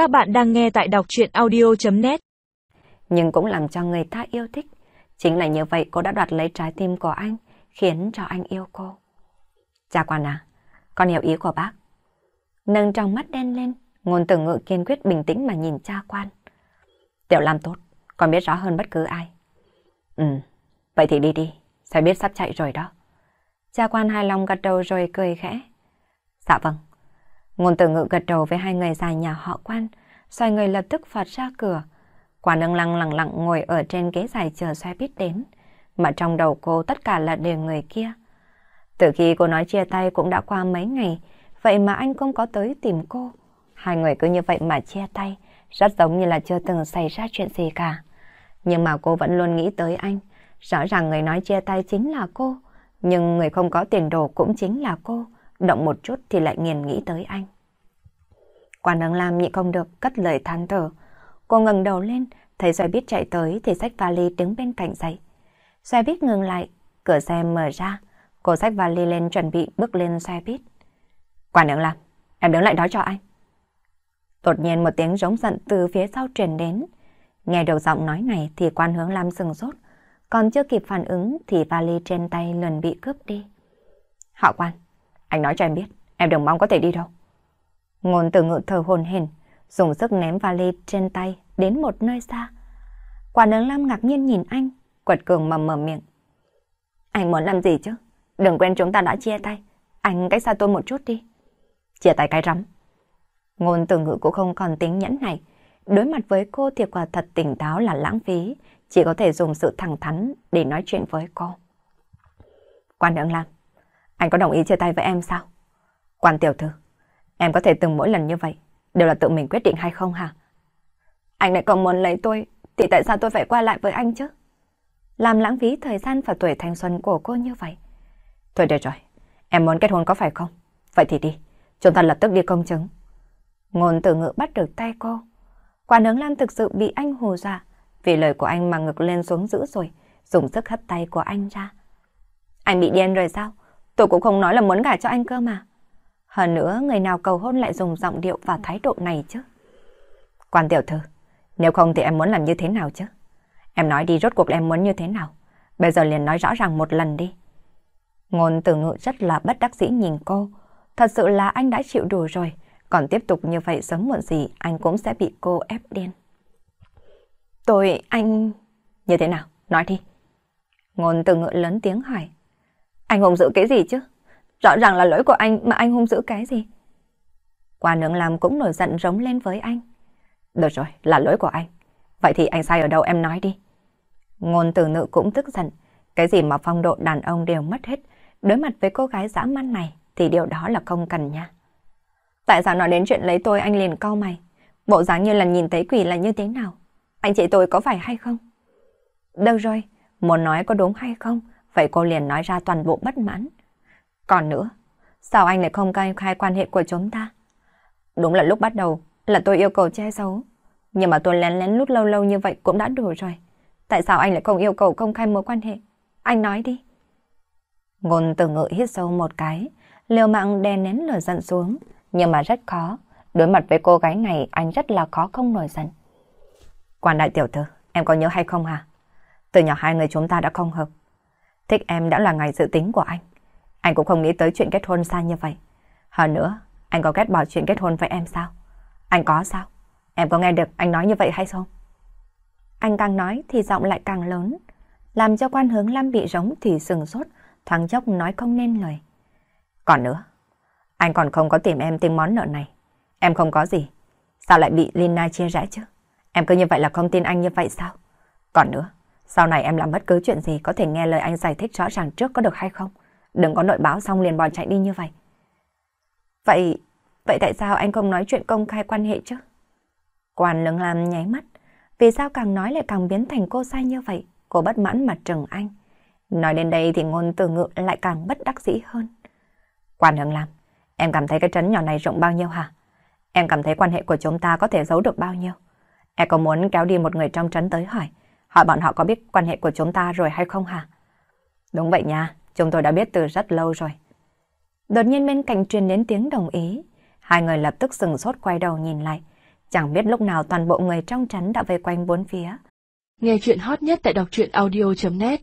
Các bạn đang nghe tại đọc chuyện audio.net Nhưng cũng làm cho người ta yêu thích. Chính là như vậy cô đã đoạt lấy trái tim của anh, khiến cho anh yêu cô. Cha quan à, con hiểu ý của bác. Nâng trong mắt đen lên, ngôn từ ngự kiên quyết bình tĩnh mà nhìn cha quan. Tiểu làm tốt, con biết rõ hơn bất cứ ai. Ừ, vậy thì đi đi, sẽ biết sắp chạy rồi đó. Cha quan hài lòng gật đầu rồi cười khẽ. Dạ vâng. Ngôn tử ngự gật đầu với hai người già nhà họ quan, xoay người lập tức phọt ra cửa. Quả nâng lăng lặng lặng ngồi ở trên ghế dài chờ xe buýt đến, mà trong đầu cô tất cả là đều người kia. Từ khi cô nói chia tay cũng đã qua mấy ngày, vậy mà anh không có tới tìm cô. Hai người cứ như vậy mà chia tay, rất giống như là chưa từng xảy ra chuyện gì cả. Nhưng mà cô vẫn luôn nghĩ tới anh. Rõ ràng người nói chia tay chính là cô, nhưng người không có tiền đồ cũng chính là cô. Động một chút thì lại nghiền nghĩ tới anh. Quan Ưng Lam nhị không được cất lời than thở. Cô ngẩng đầu lên, thấy xoay bít chạy tới thì xách vali đứng bên cạnh dậy. Xoay bít ngừng lại, cửa xe mở ra. Cô xách vali lên chuẩn bị bước lên xe buýt. Quan Ưng Lam, em đứng lại đó cho anh. Đột nhiên một tiếng rống giận từ phía sau truyền đến. Nghe đầu giọng nói này thì quan hướng Lam sừng sốt. Còn chưa kịp phản ứng thì vali trên tay lần bị cướp đi. Họ quan, anh nói cho em biết, em đừng mong có thể đi đâu. Ngôn từ ngự thở hồn hển, dùng sức ném vali trên tay đến một nơi xa. Quả nướng Lam ngạc nhiên nhìn anh, quật cường mầm mở miệng. Anh muốn làm gì chứ? Đừng quên chúng ta đã chia tay. Anh cách xa tôi một chút đi. Chia tay cái rắm. Ngôn từ ngữ cũng không còn tính nhẫn này. Đối mặt với cô thì quả thật tỉnh táo là lãng phí. Chỉ có thể dùng sự thẳng thắn để nói chuyện với cô. Quan Đường Lam, anh có đồng ý chia tay với em sao? Quan tiểu thư, em có thể từng mỗi lần như vậy, đều là tự mình quyết định hay không hả? Anh lại còn muốn lấy tôi, thì tại sao tôi phải qua lại với anh chứ? Làm lãng phí thời gian và tuổi thanh xuân của cô như vậy. Thôi được rồi, em muốn kết hôn có phải không? Vậy thì đi, chúng ta lập tức đi công chứng. Ngôn tử ngữ bắt được tay cô. Quả nướng lan thực sự bị anh hù dọa, vì lời của anh mà ngực lên xuống dữ rồi, dùng sức hất tay của anh ra. Anh bị điên rồi sao? Tôi cũng không nói là muốn gả cho anh cơ mà. Hơn nữa, người nào cầu hôn lại dùng giọng điệu và thái độ này chứ? Quan tiểu thư, nếu không thì em muốn làm như thế nào chứ? Em nói đi rốt cuộc em muốn như thế nào? Bây giờ liền nói rõ ràng một lần đi. Ngôn từ ngự rất là bất đắc dĩ nhìn cô. Thật sự là anh đã chịu đủ rồi. Còn tiếp tục như vậy sớm muộn gì anh cũng sẽ bị cô ép điên. Tôi, anh... Như thế nào? Nói đi. Ngôn từ ngự lớn tiếng hỏi. Anh hùng dự cái gì chứ? Rõ ràng là lỗi của anh mà anh hung dữ cái gì? Qua nướng làm cũng nổi giận rống lên với anh. Được rồi, là lỗi của anh. Vậy thì anh sai ở đâu em nói đi. Ngôn từ nữ cũng tức giận. Cái gì mà phong độ đàn ông đều mất hết. Đối mặt với cô gái dã man này thì điều đó là không cần nha. Tại sao nói đến chuyện lấy tôi anh liền cau mày? Bộ dáng như là nhìn thấy quỷ là như thế nào? Anh chị tôi có phải hay không? Đâu rồi, muốn nói có đúng hay không? Vậy cô liền nói ra toàn bộ bất mãn. Còn nữa, sao anh lại không cai khai quan hệ của chúng ta? Đúng là lúc bắt đầu là tôi yêu cầu che giấu. Nhưng mà tôi lén lén lút lâu lâu như vậy cũng đã đủ rồi. Tại sao anh lại không yêu cầu công khai mối quan hệ? Anh nói đi. Ngôn từ ngự hít sâu một cái, liều mạng đè nén lửa giận xuống, nhưng mà rất khó. Đối mặt với cô gái này anh rất là khó không nổi giận. Quan đại tiểu thư, em có nhớ hay không hả? Từ nhỏ hai người chúng ta đã không hợp. Thích em đã là ngày dự tính của anh. Anh cũng không nghĩ tới chuyện kết hôn xa như vậy. Hơn nữa, anh có ghét bỏ chuyện kết hôn với em sao? Anh có sao? Em có nghe được anh nói như vậy hay không? Anh càng nói thì giọng lại càng lớn, làm cho quan hướng Lam bị rống thì sừng sốt, thoáng chốc nói không nên lời. Còn nữa, anh còn không có tìm em tìm món nợ này. Em không có gì. Sao lại bị Lina chia rẽ chứ? Em cứ như vậy là không tin anh như vậy sao? Còn nữa, sau này em làm bất cứ chuyện gì có thể nghe lời anh giải thích rõ ràng trước có được hay không? Đừng có nội báo xong liền bỏ chạy đi như vậy. Vậy, vậy tại sao anh không nói chuyện công khai quan hệ chứ? Quan lưng làm nháy mắt. Vì sao càng nói lại càng biến thành cô sai như vậy? Cô bất mãn mặt trừng anh. Nói đến đây thì ngôn từ ngự lại càng bất đắc dĩ hơn. Quan lưng làm, em cảm thấy cái trấn nhỏ này rộng bao nhiêu hả? Em cảm thấy quan hệ của chúng ta có thể giấu được bao nhiêu? Em có muốn kéo đi một người trong trấn tới hỏi, hỏi bọn họ có biết quan hệ của chúng ta rồi hay không hả? Đúng vậy nha, chúng tôi đã biết từ rất lâu rồi. Đột nhiên bên cạnh truyền đến tiếng đồng ý. Hai người lập tức sừng sốt quay đầu nhìn lại. Chẳng biết lúc nào toàn bộ người trong trấn đã vây quanh bốn phía. Nghe chuyện hot nhất tại đọc truyện audio.net